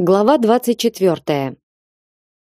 Глава 24.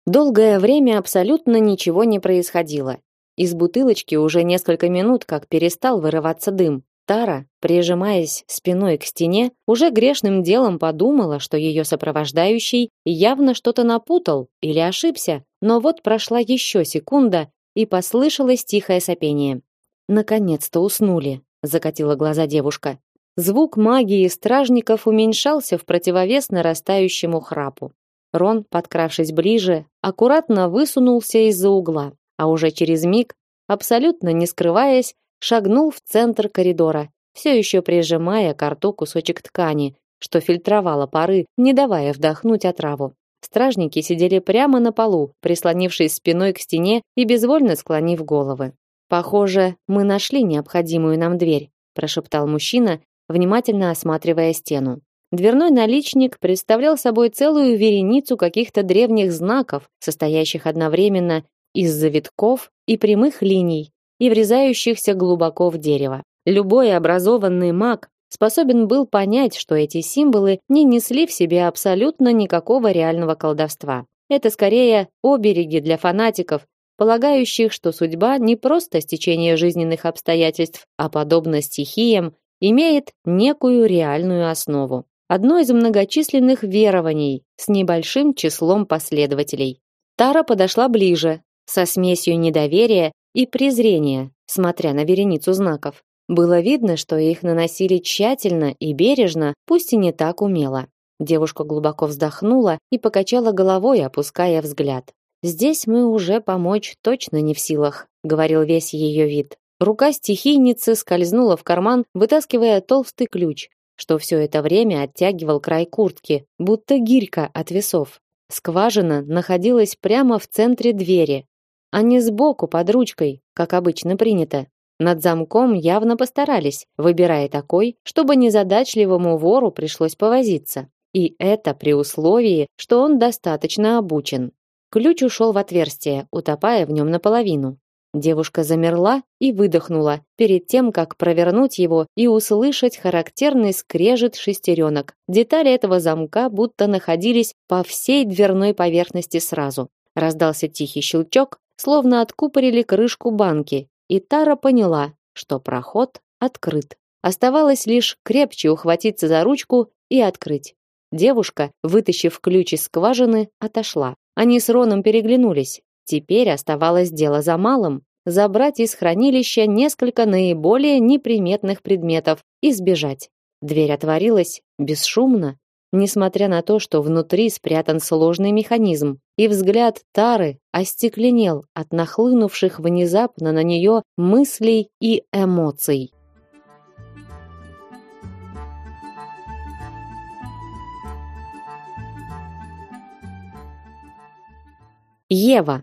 Долгое время абсолютно ничего не происходило. Из бутылочки уже несколько минут как перестал вырываться дым. Тара, прижимаясь спиной к стене, уже грешным делом подумала, что ее сопровождающий явно что-то напутал или ошибся, но вот прошла еще секунда, и послышалось тихое сопение. Наконец-то уснули, закатила глаза девушка. Звук магии стражников уменьшался в противовес нарастающему храпу. Рон, подкравшись ближе, аккуратно высунулся из-за угла, а уже через миг, абсолютно не скрываясь, шагнул в центр коридора, все еще прижимая к рту кусочек ткани, что фильтровало пары, не давая вдохнуть отраву. Стражники сидели прямо на полу, прислонившись спиной к стене и безвольно склонив головы. Похоже, мы нашли необходимую нам дверь, прошептал мужчина, внимательно осматривая стену. Дверной наличник представлял собой целую вереницу каких-то древних знаков, состоящих одновременно из завитков и прямых линий, и врезающихся глубоко в дерево. Любой образованный маг способен был понять, что эти символы не несли в себе абсолютно никакого реального колдовства. Это скорее обереги для фанатиков, полагающих, что судьба не просто стечение жизненных обстоятельств, а подобно стихиям имеет некую реальную основу. Одно из многочисленных верований с небольшим числом последователей. Тара подошла ближе, со смесью недоверия и презрения, смотря на вереницу знаков. Было видно, что их наносили тщательно и бережно, пусть и не так умело. Девушка глубоко вздохнула и покачала головой, опуская взгляд. Здесь мы уже помочь точно не в силах, говорил весь ее вид. Рука стихийницы скользнула в карман, вытаскивая толстый ключ, что все это время оттягивал край куртки, будто гирька от весов. Скважина находилась прямо в центре двери, а не сбоку под ручкой, как обычно принято. Над замком явно постарались, выбирая такой, чтобы незадачливому вору пришлось повозиться. И это при условии, что он достаточно обучен. Ключ ушел в отверстие, утопая в нем наполовину. Девушка замерла и выдохнула перед тем, как провернуть его и услышать характерный скрежет шестеренок. Детали этого замка будто находились по всей дверной поверхности сразу. Раздался тихий щелчок, словно откупорили крышку банки, и Тара поняла, что проход открыт. Оставалось лишь крепче ухватиться за ручку и открыть. Девушка, вытащив ключ из скважины, отошла. Они с Роном переглянулись. Теперь оставалось дело за малым забрать из хранилища несколько наиболее неприметных предметов и сбежать. Дверь отворилась бесшумно, несмотря на то, что внутри спрятан сложный механизм, и взгляд Тары остекленел от нахлынувших внезапно на нее мыслей и эмоций. Ева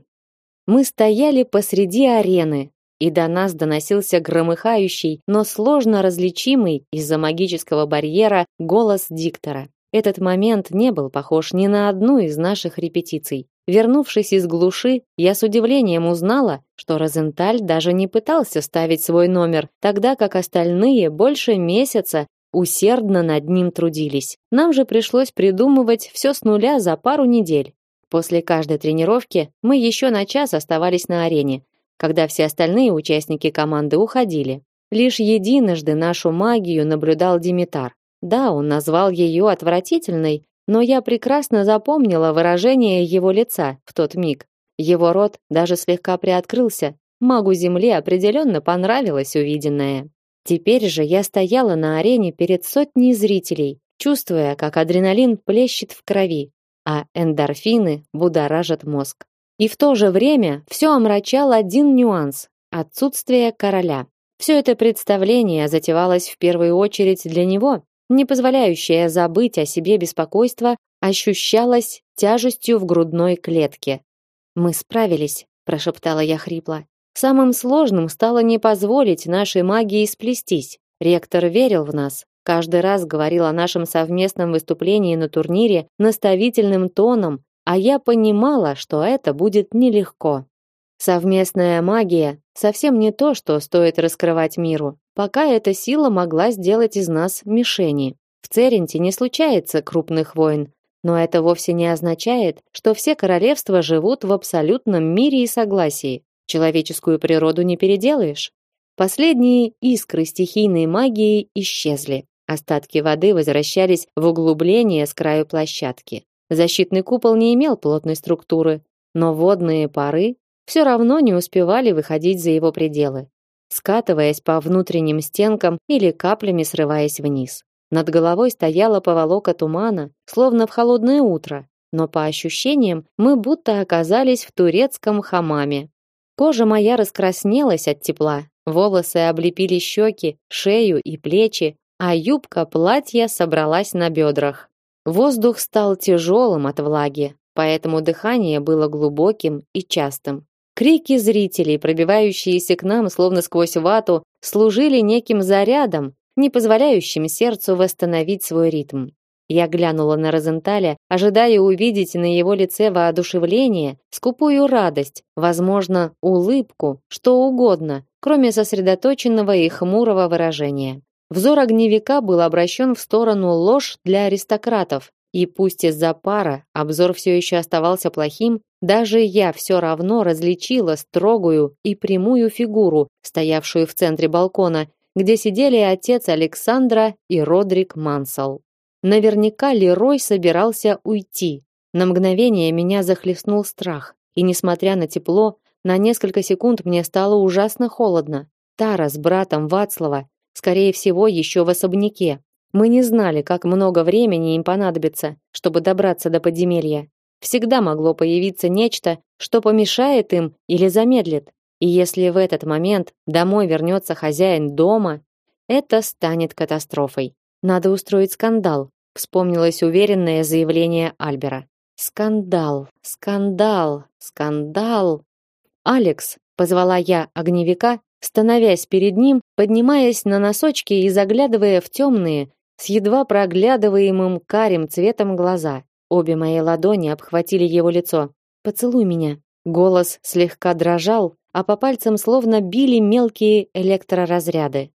мы стояли посреди арены, и до нас доносился громыхающий, но сложно различимый из-за магического барьера голос диктора. Этот момент не был похож ни на одну из наших репетиций. Вернувшись из глуши, я с удивлением узнала, что Розенталь даже не пытался ставить свой номер, тогда как остальные больше месяца усердно над ним трудились. Нам же пришлось придумывать все с нуля за пару недель. После каждой тренировки мы еще на час оставались на арене, когда все остальные участники команды уходили. Лишь единожды нашу магию наблюдал Димитар. Да, он назвал ее отвратительной, но я прекрасно запомнила выражение его лица в тот миг. Его рот даже слегка приоткрылся. Магу Земли определенно понравилось увиденное. Теперь же я стояла на арене перед сотней зрителей, чувствуя, как адреналин плещет в крови, а эндорфины будоражат мозг. И в то же время все омрачал один нюанс отсутствие короля. Все это представление затевалось в первую очередь для него, не позволяющее забыть о себе беспокойство, ощущалось тяжестью в грудной клетке. Мы справились, прошептала я хрипло. Самым сложным стало не позволить нашей магии сплестись. Ректор верил в нас, Каждый раз говорил о нашем совместном выступлении на турнире наставительным тоном, а я понимала, что это будет нелегко. Совместная магия совсем не то, что стоит раскрывать миру. Пока эта сила могла сделать из нас мишени. В Церенте не случается крупных войн, Но это вовсе не означает, что все королевства живут в абсолютном мире и согласии. Человеческую природу не переделаешь. Последние искры стихийной магии исчезли. Остатки воды возвращались в углубление с краю площадки. Защитный купол не имел плотной структуры, но водные пары все равно не успевали выходить за его пределы, скатываясь по внутренним стенкам или каплями срываясь вниз. Над головой стояла поволока тумана, словно в холодное утро, но по ощущениям мы будто оказались в турецком хамаме. Кожа моя раскраснелась от тепла, волосы облепили щеки, шею и плечи, а юбка платья собралась на бедрах. Воздух стал тяжелым от влаги, поэтому дыхание было глубоким и частым. Крики зрителей, пробивающиеся к нам словно сквозь вату, служили неким зарядом, не позволяющим сердцу восстановить свой ритм. Я глянула на Розенталя, ожидая увидеть на его лице воодушевление, скупую радость, возможно, улыбку, что угодно, кроме сосредоточенного и хмурого выражения. Взор огневика был обращен в сторону ложь для аристократов, и пусть из-за пара обзор все еще оставался плохим, даже я все равно различила строгую и прямую фигуру, стоявшую в центре балкона, где сидели отец Александра и Родрик Мансел. Наверняка Лерой собирался уйти. На мгновение меня захлестнул страх, и несмотря на тепло, на несколько секунд мне стало ужасно холодно. Тара с братом Вацлава скорее всего, еще в особняке. Мы не знали, как много времени им понадобится, чтобы добраться до подземелья. Всегда могло появиться нечто, что помешает им или замедлит. И если в этот момент домой вернется хозяин дома, это станет катастрофой. Надо устроить скандал, вспомнилось уверенное заявление Альбера. Скандал, скандал, скандал. Алекс, позвала я огневика, становясь перед ним, поднимаясь на носочки и заглядывая в темные, с едва проглядываемым карим цветом глаза. Обе мои ладони обхватили его лицо. Поцелуй меня. Голос слегка дрожал, а по пальцам словно били мелкие электроразряды.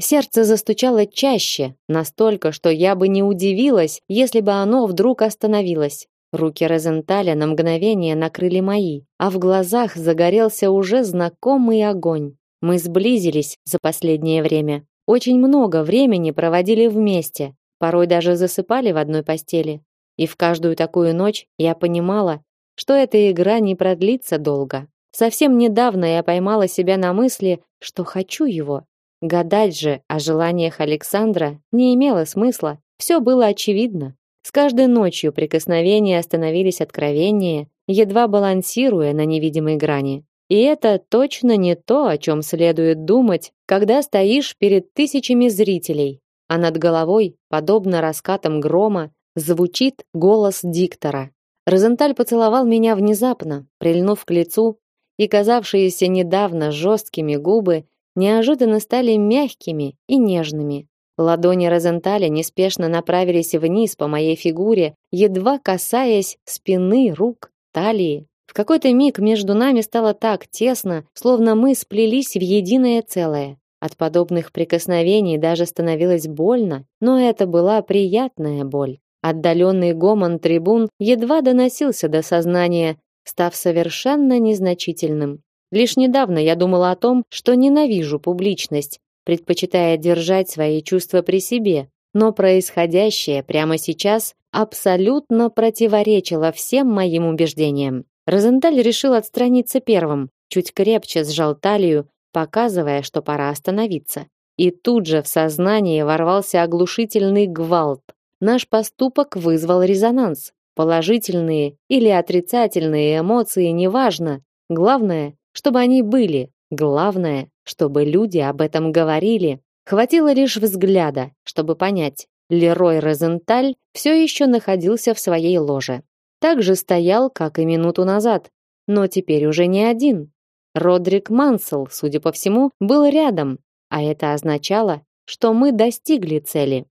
Сердце застучало чаще, настолько, что я бы не удивилась, если бы оно вдруг остановилось. Руки Розенталя на мгновение накрыли мои, а в глазах загорелся уже знакомый огонь. Мы сблизились за последнее время. Очень много времени проводили вместе, порой даже засыпали в одной постели. И в каждую такую ночь я понимала, что эта игра не продлится долго. Совсем недавно я поймала себя на мысли, что хочу его. Гадать же о желаниях Александра не имело смысла. Все было очевидно. С каждой ночью прикосновения становились откровеннее, едва балансируя на невидимой грани. И это точно не то, о чем следует думать, когда стоишь перед тысячами зрителей, а над головой, подобно раскатам грома, звучит голос диктора. Розенталь поцеловал меня внезапно, прильнув к лицу, и казавшиеся недавно жесткими губы неожиданно стали мягкими и нежными. Ладони Розенталя неспешно направились вниз по моей фигуре, едва касаясь спины, рук, талии. В какой-то миг между нами стало так тесно, словно мы сплелись в единое целое. От подобных прикосновений даже становилось больно, но это была приятная боль. Отдаленный гомон трибун едва доносился до сознания, став совершенно незначительным. Лишь недавно я думала о том, что ненавижу публичность, предпочитая держать свои чувства при себе, но происходящее прямо сейчас абсолютно противоречило всем моим убеждениям. Розенталь решил отстраниться первым, чуть крепче сжал талию, показывая, что пора остановиться. И тут же в сознание ворвался оглушительный гвалт. Наш поступок вызвал резонанс. Положительные или отрицательные эмоции неважно. Главное, чтобы они были. Главное, чтобы люди об этом говорили. Хватило лишь взгляда, чтобы понять. Лерой Розенталь все еще находился в своей ложе так же стоял, как и минуту назад, но теперь уже не один. Родрик Мансел, судя по всему, был рядом, а это означало, что мы достигли цели.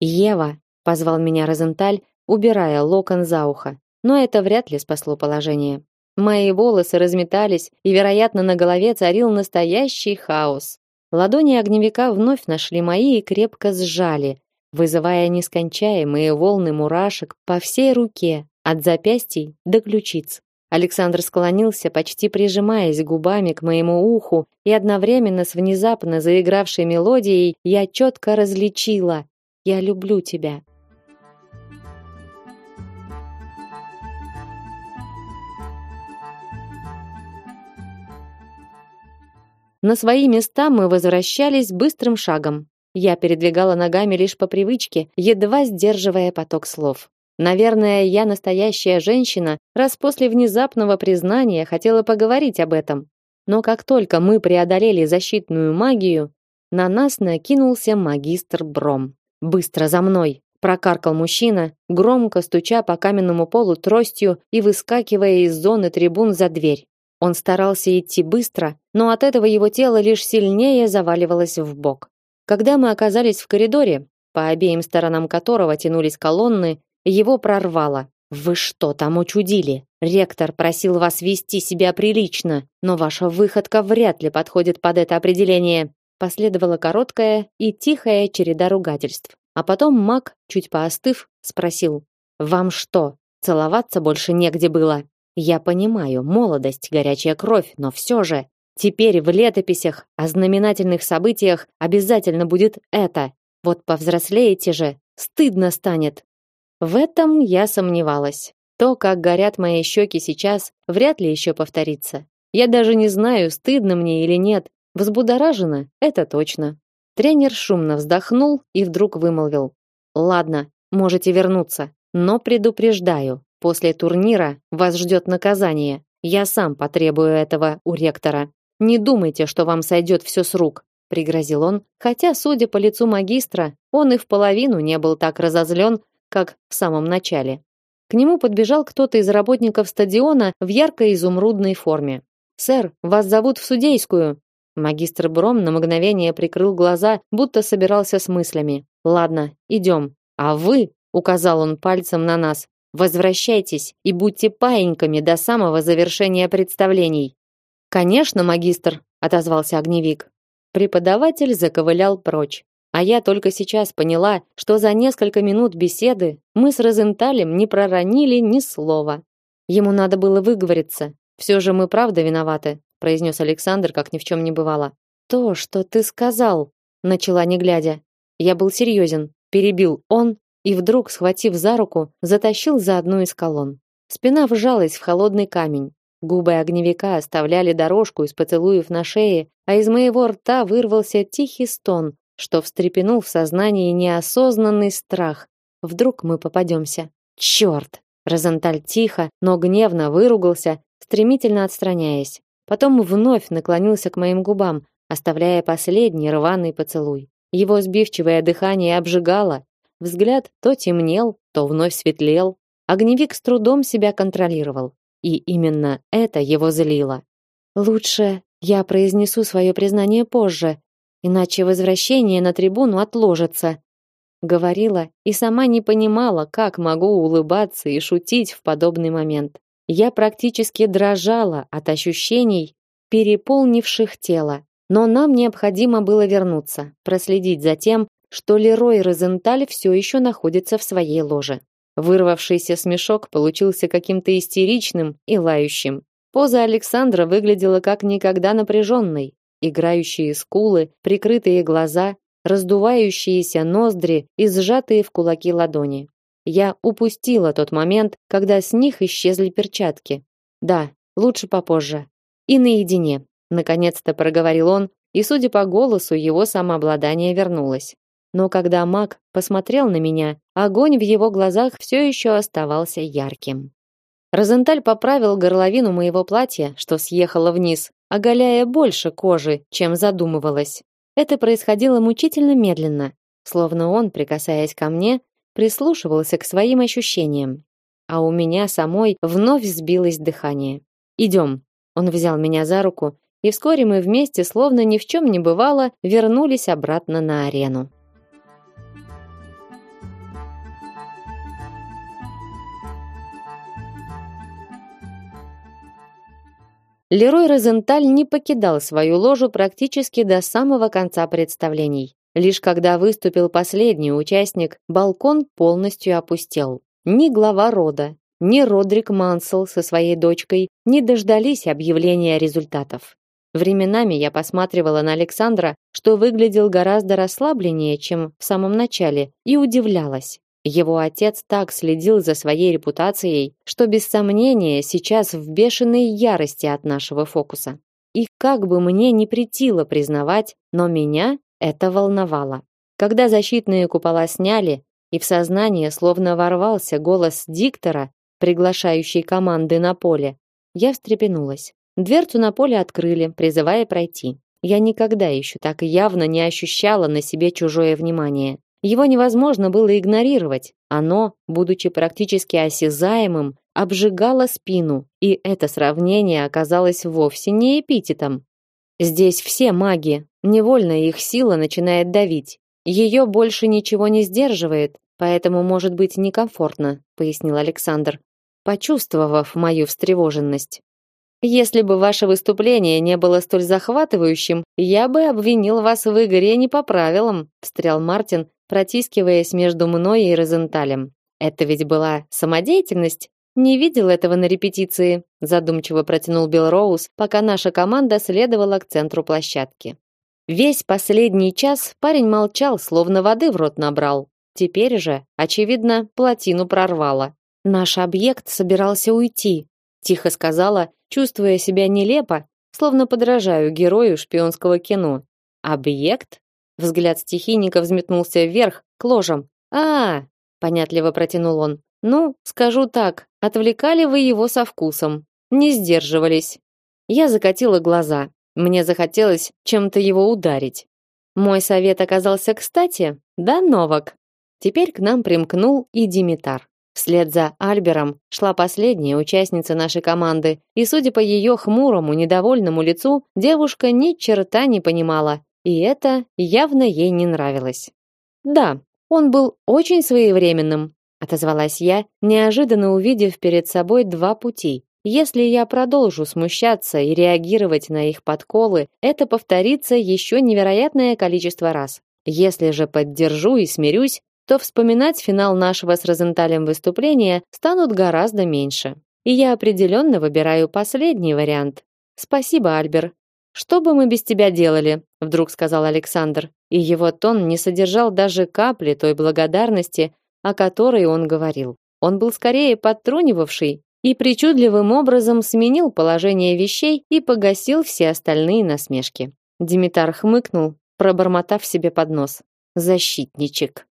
"Ева", позвал меня Розенталь, убирая локон за ухо. Но это вряд ли спасло положение. Мои волосы разметались, и, вероятно, на голове царил настоящий хаос. Ладони огневика вновь нашли мои и крепко сжали, вызывая нескончаемые волны мурашек по всей руке, от запястий до ключиц. Александр склонился, почти прижимаясь губами к моему уху, и одновременно с внезапно заигравшей мелодией я четко различила: "Я люблю тебя". На свои места мы возвращались быстрым шагом. Я передвигала ногами лишь по привычке, едва сдерживая поток слов. Наверное, я настоящая женщина, раз после внезапного признания хотела поговорить об этом. Но как только мы преодолели защитную магию, на нас накинулся магистр Бром. Быстро за мной, прокаркал мужчина, громко стуча по каменному полу тростью и выскакивая из зоны трибун за дверь. Он старался идти быстро, но от этого его тело лишь сильнее заваливалось в бок. Когда мы оказались в коридоре, по обеим сторонам которого тянулись колонны, его прорвало. Вы что там учудили? Ректор просил вас вести себя прилично, но ваша выходка вряд ли подходит под это определение. Последовала короткая и тихая череда ругательств. А потом Мак, чуть поостыв, спросил: "Вам что, целоваться больше негде было?" Я понимаю, молодость, горячая кровь, но все же теперь в летописях о знаменательных событиях обязательно будет это. Вот повзрослеете же, стыдно станет. В этом я сомневалась. То, как горят мои щеки сейчас, вряд ли еще повторится. Я даже не знаю, стыдно мне или нет. Взбудоражена, это точно. Тренер шумно вздохнул и вдруг вымолвил: "Ладно, можете вернуться, но предупреждаю, После турнира вас ждет наказание. Я сам потребую этого у ректора. Не думайте, что вам сойдет все с рук, пригрозил он, хотя, судя по лицу магистра, он и в половину не был так разозлен, как в самом начале. К нему подбежал кто-то из работников стадиона в яркой изумрудной форме. Сэр, вас зовут в судейскую. Магистр Бром на мгновение прикрыл глаза, будто собирался с мыслями. Ладно, идем. А вы, указал он пальцем на нас, Возвращайтесь и будьте паиньками до самого завершения представлений. Конечно, магистр, отозвался огневик. Преподаватель заковылял прочь. А я только сейчас поняла, что за несколько минут беседы мы с Розенталем не проронили ни слова. Ему надо было выговориться. Все же мы правда виноваты, произнес Александр, как ни в чем не бывало. То, что ты сказал, начала не глядя. Я был серьезен, перебил он и вдруг, схватив за руку, затащил за одну из колонн. Спина вжалась в холодный камень. Губы огневика оставляли дорожку из поцелуев на шее, а из моего рта вырвался тихий стон, что встрепенул в сознании неосознанный страх. Вдруг мы попадемся. Черт! Розенталь тихо, но гневно выругался, стремительно отстраняясь. Потом вновь наклонился к моим губам, оставляя последний рваный поцелуй. Его сбивчивое дыхание обжигало, Взгляд то темнел, то вновь светлел. Огневик с трудом себя контролировал, и именно это его злило. Лучше я произнесу свое признание позже, иначе возвращение на трибуну отложится, говорила и сама не понимала, как могу улыбаться и шутить в подобный момент. Я практически дрожала от ощущений, переполнивших тело. Но нам необходимо было вернуться, проследить за тем, что Лерой Розенталь все еще находится в своей ложе. Вырвавшийся смешок получился каким-то истеричным и лающим. Поза Александра выглядела как никогда напряженной. Играющие скулы, прикрытые глаза, раздувающиеся ноздри и сжатые в кулаки ладони. Я упустила тот момент, когда с них исчезли перчатки. Да, лучше попозже. И наедине. Наконец-то проговорил он, и, судя по голосу, его самообладание вернулось но когда маг посмотрел на меня, огонь в его глазах все еще оставался ярким. Розенталь поправил горловину моего платья, что съехало вниз, оголяя больше кожи, чем задумывалось. Это происходило мучительно медленно, словно он, прикасаясь ко мне, прислушивался к своим ощущениям. А у меня самой вновь сбилось дыхание. Идем. Он взял меня за руку, и вскоре мы вместе, словно ни в чем не бывало, вернулись обратно на арену. Лерой Розенталь не покидал свою ложу практически до самого конца представлений. Лишь когда выступил последний участник, балкон полностью опустел. Ни глава рода, ни Родрик Мансел со своей дочкой не дождались объявления результатов. Временами я посматривала на Александра, что выглядел гораздо расслабленнее, чем в самом начале, и удивлялась. Его отец так следил за своей репутацией, что без сомнения сейчас в бешеной ярости от нашего фокуса. И как бы мне не притило признавать, но меня это волновало. Когда защитные купола сняли, и в сознание словно ворвался голос диктора, приглашающий команды на поле, я встрепенулась. Дверцу на поле открыли, призывая пройти. Я никогда еще так явно не ощущала на себе чужое внимание. Его невозможно было игнорировать. Оно, будучи практически осязаемым, обжигало спину, и это сравнение оказалось вовсе не эпитетом. Здесь все маги, невольно их сила начинает давить. Ее больше ничего не сдерживает, поэтому может быть некомфортно, пояснил Александр, почувствовав мою встревоженность. Если бы ваше выступление не было столь захватывающим, я бы обвинил вас в игре не по правилам, встрял Мартин, протискиваясь между мной и Розенталем. Это ведь была самодеятельность. Не видел этого на репетиции, задумчиво протянул Билл Роуз, пока наша команда следовала к центру площадки. Весь последний час парень молчал, словно воды в рот набрал. Теперь же, очевидно, плотину прорвало. Наш объект собирался уйти, тихо сказала, чувствуя себя нелепо, словно подражаю герою шпионского кино. Объект? Взгляд стихийника взметнулся вверх, к ложам. А, понятливо протянул он. Ну, скажу так, отвлекали вы его со вкусом. Не сдерживались. Я закатила глаза. Мне захотелось чем-то его ударить. Мой совет оказался кстати, да, Новак? Теперь к нам примкнул и Димитар. Вслед за Альбером шла последняя участница нашей команды, и, судя по ее хмурому, недовольному лицу, девушка ни черта не понимала, и это явно ей не нравилось. Да, он был очень своевременным, отозвалась я, неожиданно увидев перед собой два пути. Если я продолжу смущаться и реагировать на их подколы, это повторится еще невероятное количество раз. Если же поддержу и смирюсь, то вспоминать финал нашего с Розенталем выступления станут гораздо меньше. И я определенно выбираю последний вариант. Спасибо, Альбер. Что бы мы без тебя делали? вдруг сказал Александр, и его тон не содержал даже капли той благодарности, о которой он говорил. Он был скорее подтрунивавший и причудливым образом сменил положение вещей и погасил все остальные насмешки. Димитар хмыкнул, пробормотав себе под нос: "Защитничек".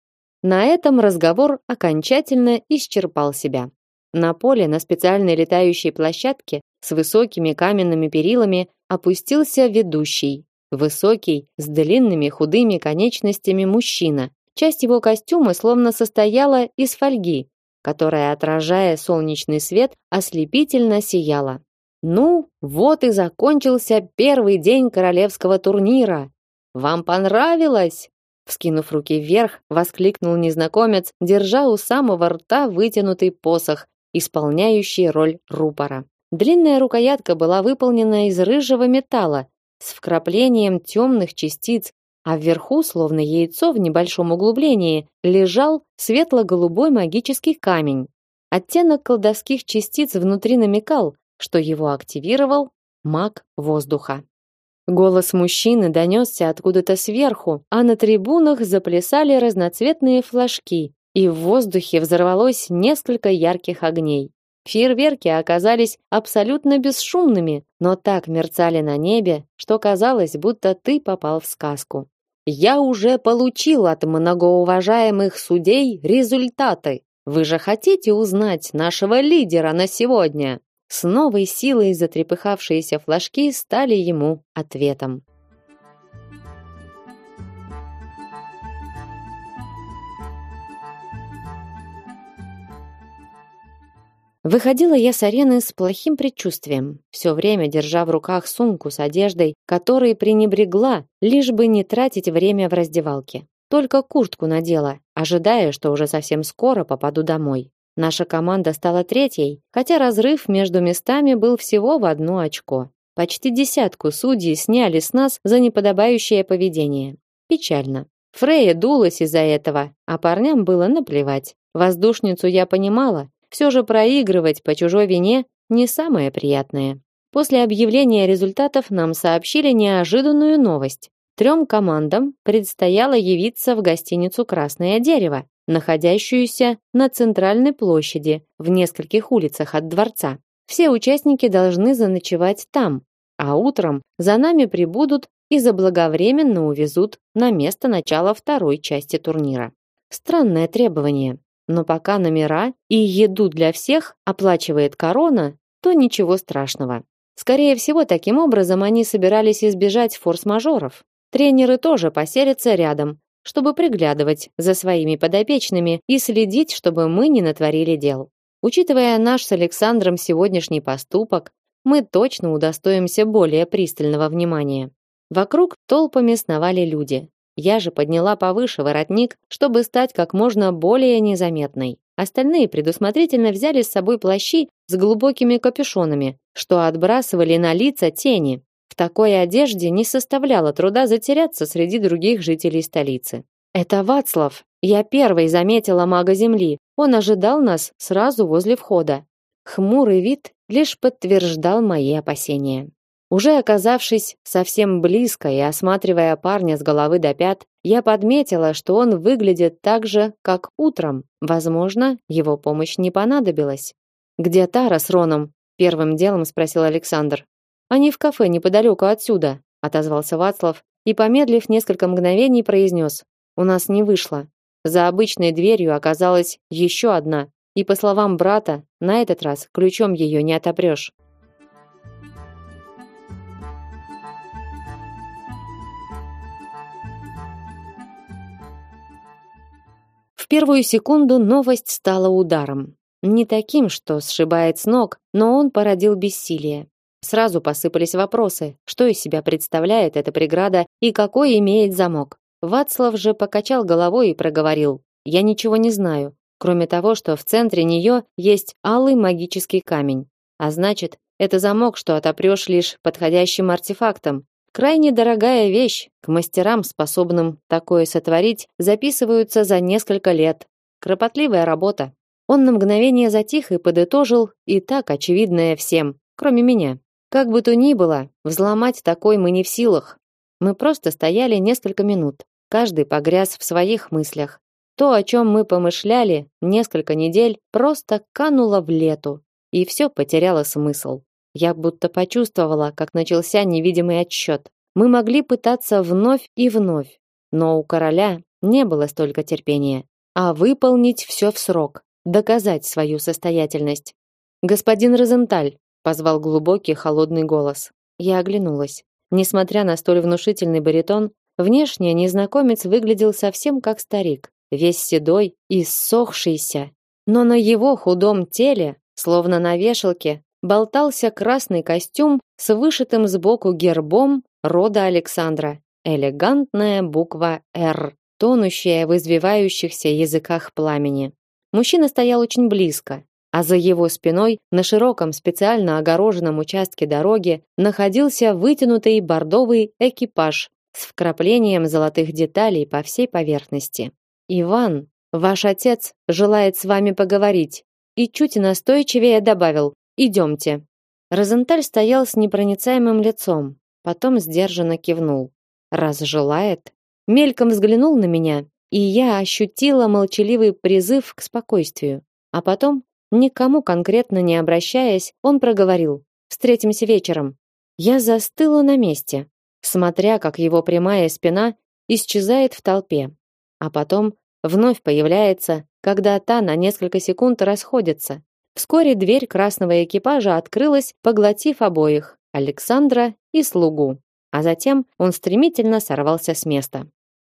На этом разговор окончательно исчерпал себя. На поле на специальной летающей площадке с высокими каменными перилами опустился ведущий, высокий, с длинными худыми конечностями мужчина. Часть его костюма словно состояла из фольги, которая, отражая солнечный свет, ослепительно сияла. Ну, вот и закончился первый день королевского турнира. Вам понравилось? Вскинув руки вверх, воскликнул незнакомец, держа у самого рта вытянутый посох, исполняющий роль рупора. Длинная рукоятка была выполнена из рыжего металла с вкраплением темных частиц, а вверху, словно яйцо в небольшом углублении, лежал светло-голубой магический камень. Оттенок колдовских частиц внутри намекал, что его активировал маг воздуха. Голос мужчины донесся откуда-то сверху, а на трибунах заплясали разноцветные флажки, и в воздухе взорвалось несколько ярких огней. Фейерверки оказались абсолютно бесшумными, но так мерцали на небе, что казалось, будто ты попал в сказку. Я уже получил от многоуважаемых судей результаты. Вы же хотите узнать нашего лидера на сегодня? С новой силой затрепыхавшиеся флажки стали ему ответом. Выходила я с арены с плохим предчувствием, все время держа в руках сумку с одеждой, которой пренебрегла, лишь бы не тратить время в раздевалке. Только куртку надела, ожидая, что уже совсем скоро попаду домой. Наша команда стала третьей, хотя разрыв между местами был всего в одно очко. Почти десятку судей сняли с нас за неподобающее поведение. Печально. Фрея дулась из-за этого, а парням было наплевать. Воздушницу я понимала, все же проигрывать по чужой вине не самое приятное. После объявления результатов нам сообщили неожиданную новость. Трем командам предстояло явиться в гостиницу Красное дерево, находящуюся на центральной площади в нескольких улицах от дворца. Все участники должны заночевать там, а утром за нами прибудут и заблаговременно увезут на место начала второй части турнира. Странное требование, но пока номера и еду для всех оплачивает корона, то ничего страшного. Скорее всего, таким образом они собирались избежать форс-мажоров. Тренеры тоже поселятся рядом, чтобы приглядывать за своими подопечными и следить, чтобы мы не натворили дел. Учитывая наш с Александром сегодняшний поступок, мы точно удостоимся более пристального внимания. Вокруг толпами сновали люди. Я же подняла повыше воротник, чтобы стать как можно более незаметной. Остальные предусмотрительно взяли с собой плащи с глубокими капюшонами, что отбрасывали на лица тени. В такой одежде не составляло труда затеряться среди других жителей столицы. Это Вацлав. Я первой заметила мага земли. Он ожидал нас сразу возле входа. Хмурый вид лишь подтверждал мои опасения. Уже оказавшись совсем близко и осматривая парня с головы до пят, я подметила, что он выглядит так же, как утром. Возможно, его помощь не понадобилась. «Где Тара с Роном?» – первым делом спросил Александр. «Они в кафе неподалеку отсюда», – отозвался Вацлав и, помедлив несколько мгновений, произнес. «У нас не вышло. За обычной дверью оказалась еще одна, и, по словам брата, на этот раз ключом ее не отопрешь». Первую секунду новость стала ударом. Не таким, что сшибает с ног, но он породил бессилие. Сразу посыпались вопросы, что из себя представляет эта преграда и какой имеет замок. Вацлав же покачал головой и проговорил: "Я ничего не знаю, кроме того, что в центре нее есть алый магический камень. А значит, это замок, что отопрешь лишь подходящим артефактом, Крайне дорогая вещь, к мастерам, способным такое сотворить, записываются за несколько лет. Кропотливая работа. Он на мгновение затих и подытожил, и так очевидное всем, кроме меня. Как бы то ни было, взломать такой мы не в силах. Мы просто стояли несколько минут, каждый погряз в своих мыслях. То, о чем мы помышляли несколько недель, просто кануло в лету, и все потеряло смысл. Я будто почувствовала, как начался невидимый отсчет. Мы могли пытаться вновь и вновь, но у короля не было столько терпения, а выполнить все в срок, доказать свою состоятельность. Господин Розенталь позвал глубокий холодный голос. Я оглянулась. Несмотря на столь внушительный баритон, внешне незнакомец выглядел совсем как старик, весь седой и ссохшийся, но на его худом теле, словно на вешалке, болтался красный костюм с вышитым сбоку гербом рода Александра. Элегантная буква «Р», тонущая в извивающихся языках пламени. Мужчина стоял очень близко, а за его спиной на широком специально огороженном участке дороги находился вытянутый бордовый экипаж с вкраплением золотых деталей по всей поверхности. «Иван, ваш отец желает с вами поговорить», и чуть настойчивее добавил Идемте. Розенталь стоял с непроницаемым лицом, потом сдержанно кивнул. Раз желает, мельком взглянул на меня, и я ощутила молчаливый призыв к спокойствию. А потом, никому конкретно не обращаясь, он проговорил: "Встретимся вечером". Я застыла на месте, смотря как его прямая спина исчезает в толпе, а потом вновь появляется, когда та на несколько секунд расходится, Вскоре дверь красного экипажа открылась, поглотив обоих, Александра и слугу. А затем он стремительно сорвался с места.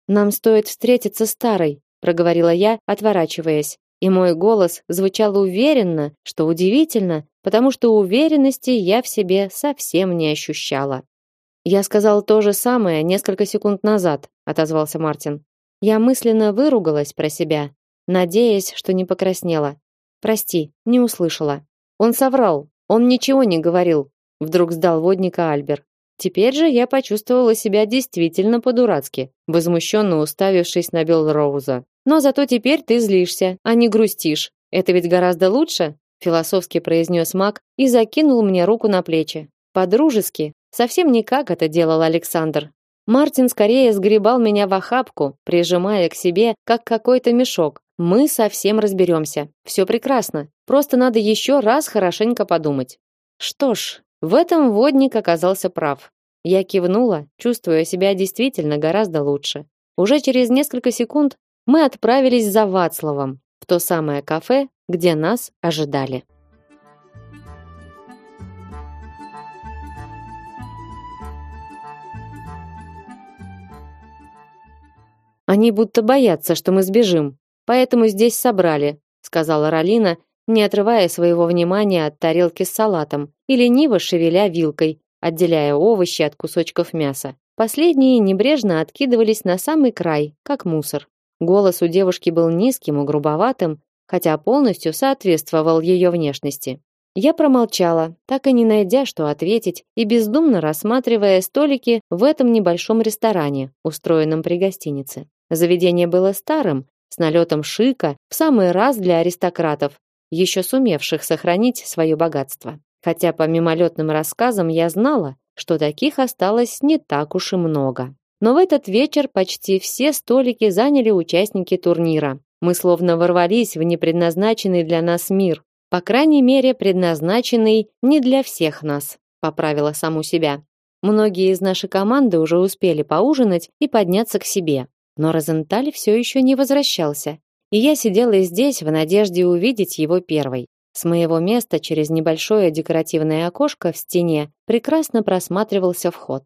Нам стоит встретиться с Тарой, проговорила я, отворачиваясь, и мой голос звучал уверенно, что удивительно, потому что уверенности я в себе совсем не ощущала. Я сказал то же самое несколько секунд назад, отозвался Мартин. Я мысленно выругалась про себя, надеясь, что не покраснела. Прости, не услышала. Он соврал. Он ничего не говорил. Вдруг сдал водника Альбер. Теперь же я почувствовала себя действительно по-дурацки, возмущенно уставившись на Белроуза. Но зато теперь ты злишься, а не грустишь. Это ведь гораздо лучше, философски произнес Мак и закинул мне руку на плечи. По-дружески, совсем не как это делал Александр. Мартин скорее сгребал меня в охапку, прижимая к себе, как какой-то мешок. Мы совсем разберемся. Все прекрасно. Просто надо еще раз хорошенько подумать. Что ж, в этом водник оказался прав. Я кивнула, чувствуя себя действительно гораздо лучше. Уже через несколько секунд мы отправились за Вацлавом в то самое кафе, где нас ожидали. Они будто боятся, что мы сбежим, поэтому здесь собрали, сказала Ралина, не отрывая своего внимания от тарелки с салатом и лениво шевеля вилкой, отделяя овощи от кусочков мяса. Последние небрежно откидывались на самый край, как мусор. Голос у девушки был низким и грубоватым, хотя полностью соответствовал ее внешности. Я промолчала, так и не найдя, что ответить, и бездумно рассматривая столики в этом небольшом ресторане, устроенном при гостинице. Заведение было старым, с налетом шика, в самый раз для аристократов, еще сумевших сохранить свое богатство. Хотя по мимолетным рассказам я знала, что таких осталось не так уж и много. Но в этот вечер почти все столики заняли участники турнира. Мы словно ворвались в непредназначенный для нас мир, по крайней мере, предназначенный не для всех нас, поправила саму себя. Многие из нашей команды уже успели поужинать и подняться к себе, но Розенталь все еще не возвращался, и я сидела здесь в надежде увидеть его первой. С моего места через небольшое декоративное окошко в стене прекрасно просматривался вход.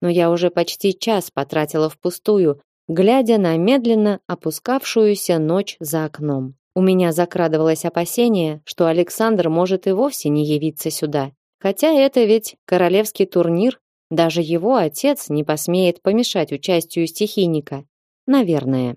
Но я уже почти час потратила впустую, глядя на медленно опускавшуюся ночь за окном. У меня закрадывалось опасение, что Александр может и вовсе не явиться сюда. Хотя это ведь королевский турнир, даже его отец не посмеет помешать участию стихийника. Наверное.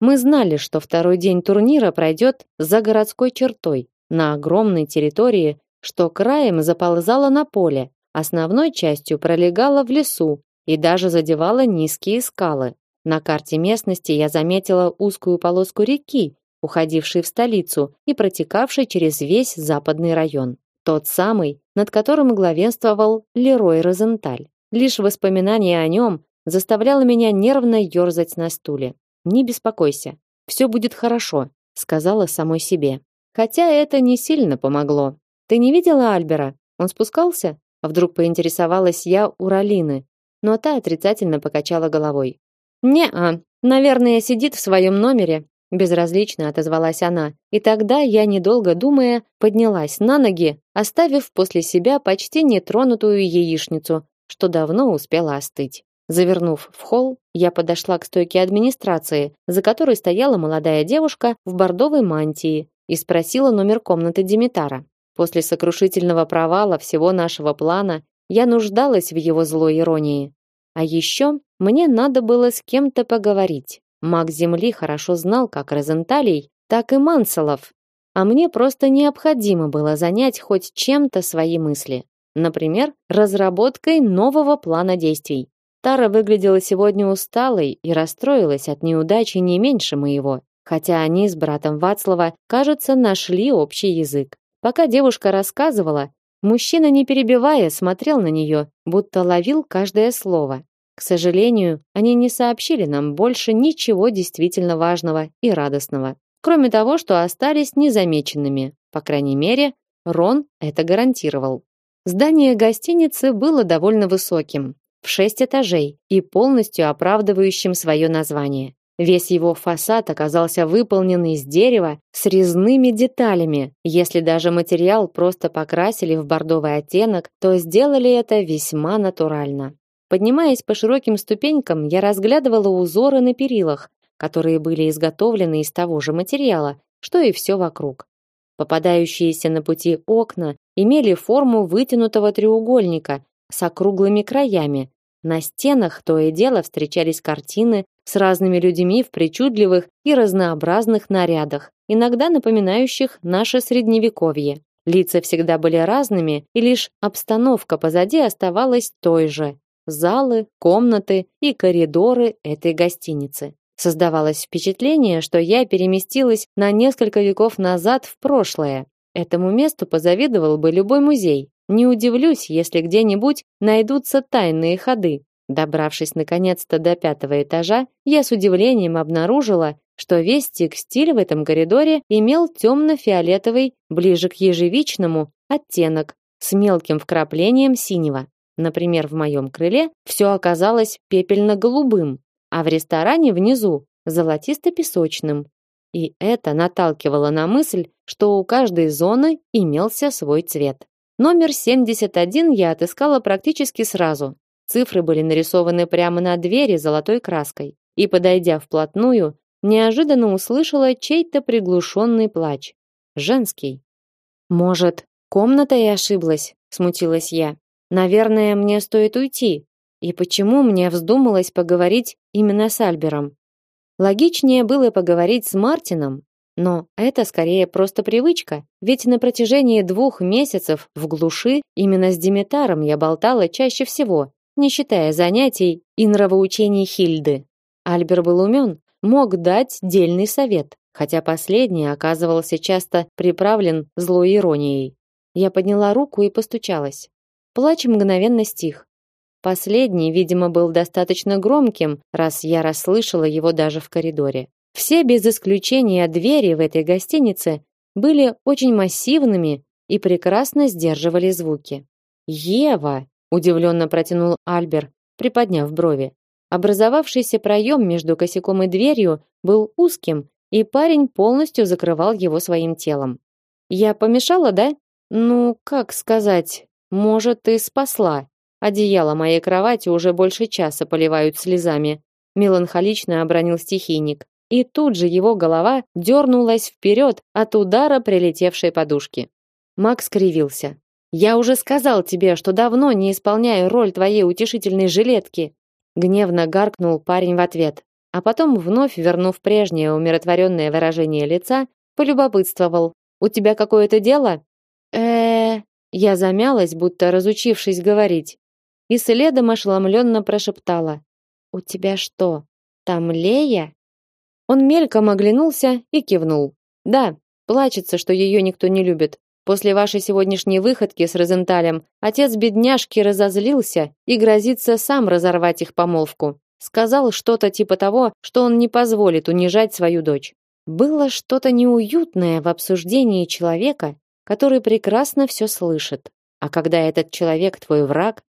Мы знали, что второй день турнира пройдет за городской чертой, на огромной территории, что краем заползала на поле, основной частью пролегала в лесу и даже задевала низкие скалы. На карте местности я заметила узкую полоску реки, уходивший в столицу и протекавший через весь западный район. Тот самый, над которым главенствовал Лерой Розенталь. Лишь воспоминание о нем заставляло меня нервно ерзать на стуле. «Не беспокойся, все будет хорошо», — сказала самой себе. Хотя это не сильно помогло. «Ты не видела Альбера? Он спускался?» Вдруг поинтересовалась я у Ралины, но та отрицательно покачала головой. «Не-а, наверное, сидит в своем номере безразлично отозвалась она. И тогда я, недолго думая, поднялась на ноги, оставив после себя почти нетронутую яичницу, что давно успела остыть. Завернув в холл, я подошла к стойке администрации, за которой стояла молодая девушка в бордовой мантии, и спросила номер комнаты Димитара. После сокрушительного провала всего нашего плана я нуждалась в его злой иронии. А еще мне надо было с кем-то поговорить. Маг Земли хорошо знал как Розенталей, так и Манселов, а мне просто необходимо было занять хоть чем-то свои мысли. Например, разработкой нового плана действий. Тара выглядела сегодня усталой и расстроилась от неудачи не меньше моего, хотя они с братом Вацлава, кажется, нашли общий язык. Пока девушка рассказывала, мужчина, не перебивая, смотрел на нее, будто ловил каждое слово. К сожалению, они не сообщили нам больше ничего действительно важного и радостного, кроме того, что остались незамеченными. По крайней мере, Рон это гарантировал. Здание гостиницы было довольно высоким, в шесть этажей и полностью оправдывающим свое название. Весь его фасад оказался выполнен из дерева с резными деталями. Если даже материал просто покрасили в бордовый оттенок, то сделали это весьма натурально. Поднимаясь по широким ступенькам, я разглядывала узоры на перилах, которые были изготовлены из того же материала, что и все вокруг. Попадающиеся на пути окна имели форму вытянутого треугольника с округлыми краями. На стенах то и дело встречались картины с разными людьми в причудливых и разнообразных нарядах, иногда напоминающих наше средневековье. Лица всегда были разными, и лишь обстановка позади оставалась той же. Залы, комнаты и коридоры этой гостиницы. Создавалось впечатление, что я переместилась на несколько веков назад в прошлое. Этому месту позавидовал бы любой музей. Не удивлюсь, если где-нибудь найдутся тайные ходы. Добравшись наконец-то до пятого этажа, я с удивлением обнаружила, что весь текстиль в этом коридоре имел темно-фиолетовый, ближе к ежевичному, оттенок с мелким вкраплением синего. Например, в моем крыле все оказалось пепельно-голубым, а в ресторане внизу золотисто-песочным. И это наталкивало на мысль, что у каждой зоны имелся свой цвет. Номер 71 я отыскала практически сразу. Цифры были нарисованы прямо на двери золотой краской. И подойдя вплотную, неожиданно услышала чей-то приглушенный плач. Женский. Может, комната и ошиблась, смутилась я. Наверное, мне стоит уйти. И почему мне вздумалось поговорить именно с Альбером? Логичнее было поговорить с Мартином, но это скорее просто привычка, ведь на протяжении двух месяцев в глуши именно с Димитаром я болтала чаще всего, не считая занятий и нравоучений Хильды. Альбер был умен, мог дать дельный совет, хотя последний оказывался часто приправлен злой иронией. Я подняла руку и постучалась. Плач мгновенно стих. Последний, видимо, был достаточно громким, раз я расслышала его даже в коридоре. Все без исключения двери в этой гостинице были очень массивными и прекрасно сдерживали звуки. "Ева", удивленно протянул Альбер, приподняв брови. Образовавшийся проем между косяком и дверью был узким, и парень полностью закрывал его своим телом. "Я помешала, да? Ну, как сказать? Может, ты спасла?" Одеяло моей кровати уже больше часа поливают слезами, меланхолично обронил стихийник. И тут же его голова дернулась вперед от удара прилетевшей подушки. Макс кривился. Я уже сказал тебе, что давно не исполняю роль твоей утешительной жилетки, гневно гаркнул парень в ответ, а потом вновь вернув прежнее умиротворенное выражение лица, полюбопытствовал: "У тебя какое-то дело?" Э, я замялась, будто разучившись говорить и следом ошеломленно прошептала: "У тебя что, там Лея?" Он мельком оглянулся и кивнул. "Да, плачется, что ее никто не любит. После вашей сегодняшней выходки с Розенталем отец бедняжки разозлился и грозится сам разорвать их помолвку. Сказал что-то типа того, что он не позволит унижать свою дочь. Было что-то неуютное в обсуждении человека, который прекрасно все слышит. А когда этот человек твой враг,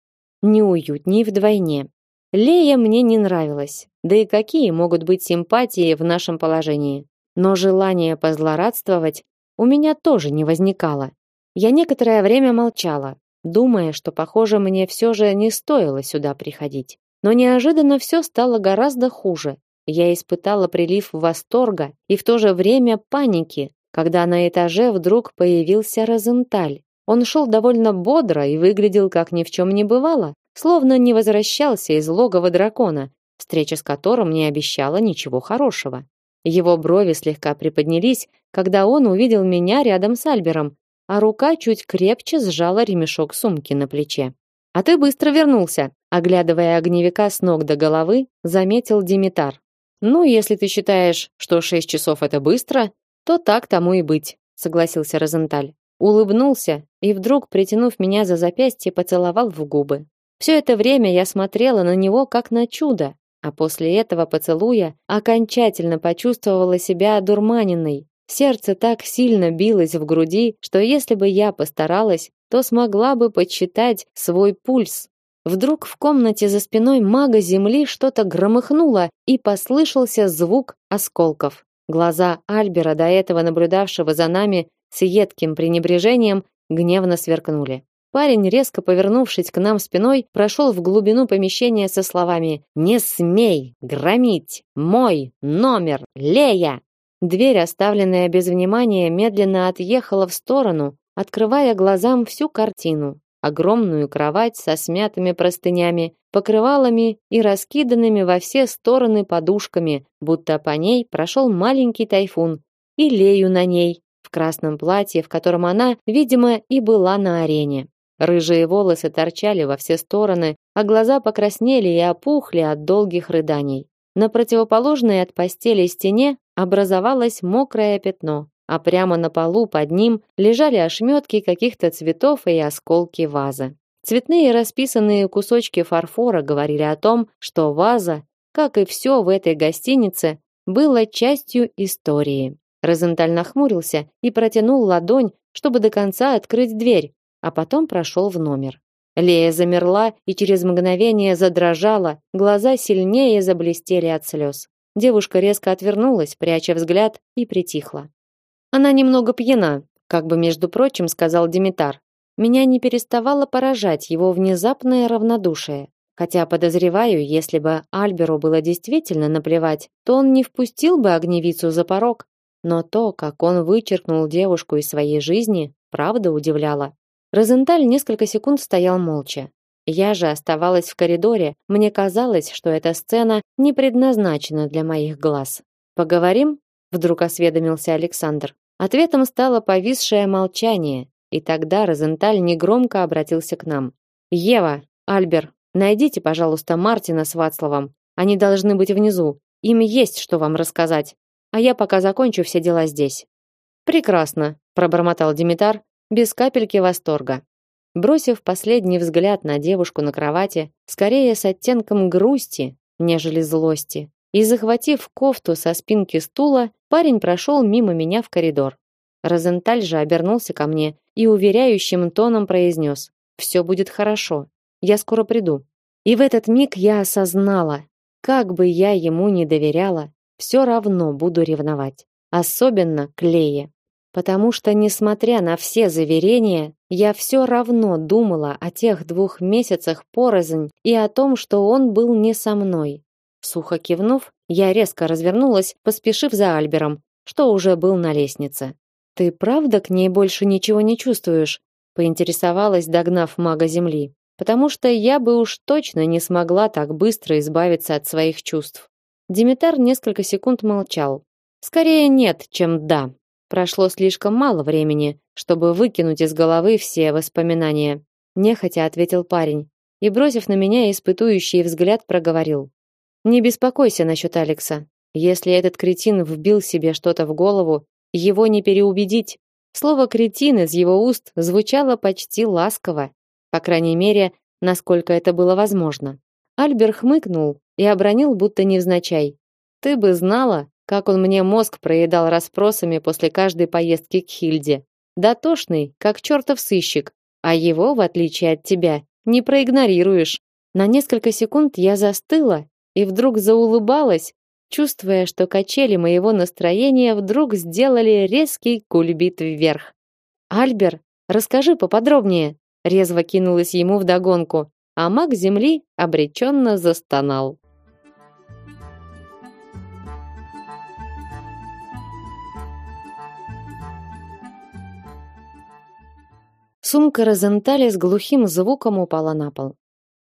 неуютней вдвойне. Лея мне не нравилась. Да и какие могут быть симпатии в нашем положении? Но желание позлорадствовать у меня тоже не возникало. Я некоторое время молчала, думая, что, похоже, мне все же не стоило сюда приходить. Но неожиданно все стало гораздо хуже. Я испытала прилив восторга и в то же время паники, когда на этаже вдруг появился Розенталь. Он шел довольно бодро и выглядел как ни в чем не бывало, словно не возвращался из логова дракона, встреча с которым не обещала ничего хорошего. Его брови слегка приподнялись, когда он увидел меня рядом с Альбером, а рука чуть крепче сжала ремешок сумки на плече. А ты быстро вернулся, оглядывая огневика с ног до головы, заметил Димитар. Ну, если ты считаешь, что шесть часов это быстро, то так тому и быть, согласился Розенталь улыбнулся и вдруг, притянув меня за запястье, поцеловал в губы. Все это время я смотрела на него как на чудо, а после этого поцелуя окончательно почувствовала себя одурманенной. Сердце так сильно билось в груди, что если бы я постаралась, то смогла бы подсчитать свой пульс. Вдруг в комнате за спиной мага земли что-то громыхнуло, и послышался звук осколков. Глаза Альбера, до этого наблюдавшего за нами, с едким пренебрежением гневно сверкнули. Парень, резко повернувшись к нам спиной, прошел в глубину помещения со словами «Не смей громить мой номер, Лея!». Дверь, оставленная без внимания, медленно отъехала в сторону, открывая глазам всю картину. Огромную кровать со смятыми простынями, покрывалами и раскиданными во все стороны подушками, будто по ней прошел маленький тайфун, и Лею на ней, в красном платье, в котором она, видимо, и была на арене. Рыжие волосы торчали во все стороны, а глаза покраснели и опухли от долгих рыданий. На противоположной от постели стене образовалось мокрое пятно, а прямо на полу под ним лежали ошметки каких-то цветов и осколки вазы. Цветные расписанные кусочки фарфора говорили о том, что ваза, как и все в этой гостинице, было частью истории. Розенталь нахмурился и протянул ладонь, чтобы до конца открыть дверь, а потом прошел в номер. Лея замерла и через мгновение задрожала, глаза сильнее заблестели от слез. Девушка резко отвернулась, пряча взгляд, и притихла. Она немного пьяна, как бы между прочим сказал Димитар. Меня не переставало поражать его внезапное равнодушие. Хотя подозреваю, если бы Альберу было действительно наплевать, то он не впустил бы огневицу за порог. Но то, как он вычеркнул девушку из своей жизни, правда удивляло. Розенталь несколько секунд стоял молча. Я же оставалась в коридоре. Мне казалось, что эта сцена не предназначена для моих глаз. Поговорим? Вдруг осведомился Александр. Ответом стало повисшее молчание, и тогда Розенталь негромко обратился к нам. Ева, Альбер, найдите, пожалуйста, Мартина с Вацлавом. Они должны быть внизу. Им есть что вам рассказать. А я пока закончу все дела здесь. Прекрасно, пробормотал Димитар, без капельки восторга. Бросив последний взгляд на девушку на кровати, скорее с оттенком грусти, нежели злости, и захватив кофту со спинки стула, парень прошел мимо меня в коридор. Розенталь же обернулся ко мне и уверяющим тоном произнес: «Все будет хорошо. Я скоро приду». И в этот миг я осознала, как бы я ему не доверяла, все равно буду ревновать, особенно к Лее потому что, несмотря на все заверения, я все равно думала о тех двух месяцах порознь и о том, что он был не со мной. Сухо кивнув, я резко развернулась, поспешив за Альбером, что уже был на лестнице. «Ты правда к ней больше ничего не чувствуешь?» поинтересовалась, догнав мага земли. «Потому что я бы уж точно не смогла так быстро избавиться от своих чувств». Димитар несколько секунд молчал. «Скорее нет, чем да», Прошло слишком мало времени, чтобы выкинуть из головы все воспоминания. Нехотя ответил парень и, бросив на меня испытующий взгляд, проговорил: "Не беспокойся насчет Алекса. Если этот кретин вбил себе что-то в голову, его не переубедить". Слово кретин из его уст звучало почти ласково, по крайней мере, насколько это было возможно. Альбер хмыкнул и обронил будто невзначай: "Ты бы знала, как он мне мозг проедал расспросами после каждой поездки к Хильде. Дотошный, как чертов сыщик, а его, в отличие от тебя, не проигнорируешь. На несколько секунд я застыла и вдруг заулыбалась, чувствуя, что качели моего настроения вдруг сделали резкий кульбит вверх. Альбер, расскажи поподробнее, резво кинулась ему вдогонку, а маг земли обреченно застонал. Сумка Розентали с глухим звуком упала на пол.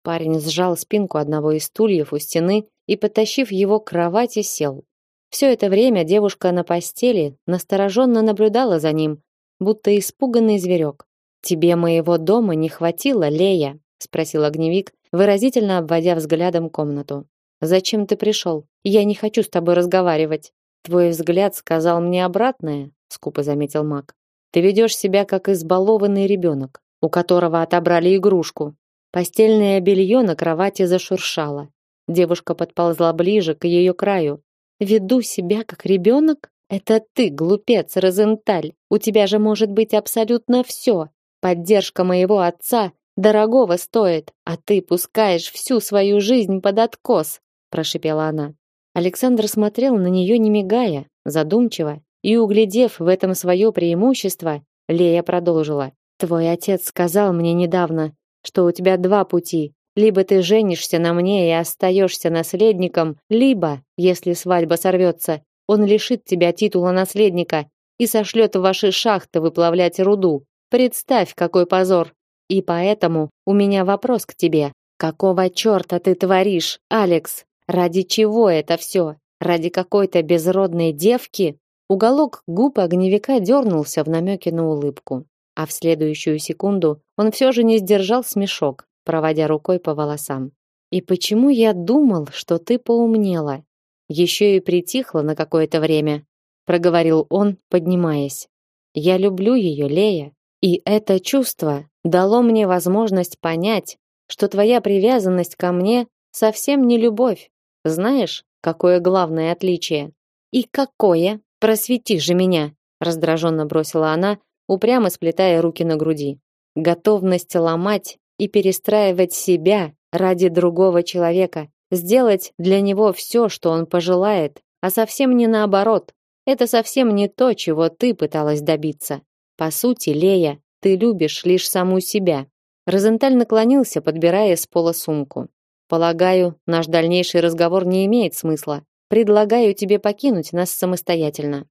Парень сжал спинку одного из стульев у стены и, потащив его к кровати, сел. Все это время девушка на постели настороженно наблюдала за ним, будто испуганный зверек. «Тебе моего дома не хватило, Лея?» — спросил огневик, выразительно обводя взглядом комнату. «Зачем ты пришел? Я не хочу с тобой разговаривать». «Твой взгляд сказал мне обратное», — скупо заметил маг. Ты ведешь себя как избалованный ребенок, у которого отобрали игрушку. Постельное белье на кровати зашуршало. Девушка подползла ближе к ее краю. Веду себя как ребенок? Это ты, глупец, Розенталь. У тебя же может быть абсолютно все. Поддержка моего отца дорогого стоит, а ты пускаешь всю свою жизнь под откос, прошипела она. Александр смотрел на нее не мигая, задумчиво, и углядев в этом свое преимущество, Лея продолжила: "Твой отец сказал мне недавно, что у тебя два пути: либо ты женишься на мне и остаешься наследником, либо, если свадьба сорвется, он лишит тебя титула наследника и сошлет в ваши шахты выплавлять руду. Представь, какой позор! И поэтому у меня вопрос к тебе. Какого чёрта ты творишь, Алекс? Ради чего это все? Ради какой-то безродной девки? Уголок губ огневика дернулся в намеке на улыбку, а в следующую секунду он все же не сдержал смешок, проводя рукой по волосам. И почему я думал, что ты поумнела? Еще и притихла на какое-то время, проговорил он, поднимаясь. Я люблю ее, Лея, и это чувство дало мне возможность понять, что твоя привязанность ко мне совсем не любовь. Знаешь, какое главное отличие? И какое? Просвети же меня, раздраженно бросила она, упрямо сплетая руки на груди. Готовность ломать и перестраивать себя ради другого человека, сделать для него все, что он пожелает, а совсем не наоборот. Это совсем не то, чего ты пыталась добиться. По сути, Лея, ты любишь лишь саму себя. Розенталь наклонился, подбирая с пола сумку. Полагаю, наш дальнейший разговор не имеет смысла. Предлагаю тебе покинуть нас самостоятельно.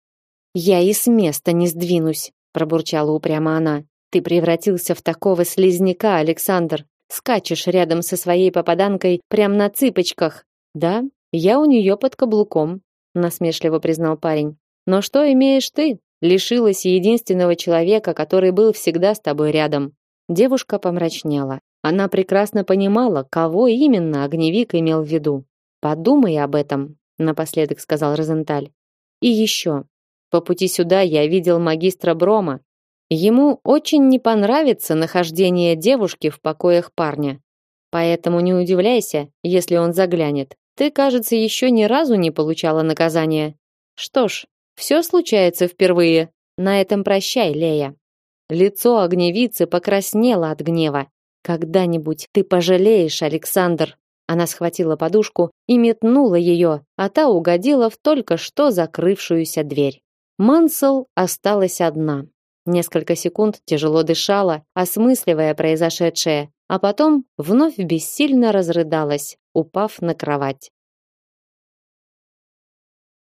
Я и с места не сдвинусь, пробурчала упрямо она. Ты превратился в такого слизняка, Александр. Скачешь рядом со своей попаданкой прямо на цыпочках. Да, я у нее под каблуком, насмешливо признал парень. Но что имеешь ты? Лишилась единственного человека, который был всегда с тобой рядом. Девушка помрачнела. Она прекрасно понимала, кого именно огневик имел в виду. Подумай об этом, напоследок сказал Розенталь. И еще. По пути сюда я видел магистра Брома. Ему очень не понравится нахождение девушки в покоях парня. Поэтому не удивляйся, если он заглянет. Ты, кажется, еще ни разу не получала наказания. Что ж, все случается впервые. На этом прощай, Лея. Лицо огневицы покраснело от гнева. Когда-нибудь ты пожалеешь, Александр. Она схватила подушку и метнула ее, а та угодила в только что закрывшуюся дверь. Мансел осталась одна. Несколько секунд тяжело дышала, осмысливая произошедшее, а потом вновь бессильно разрыдалась, упав на кровать.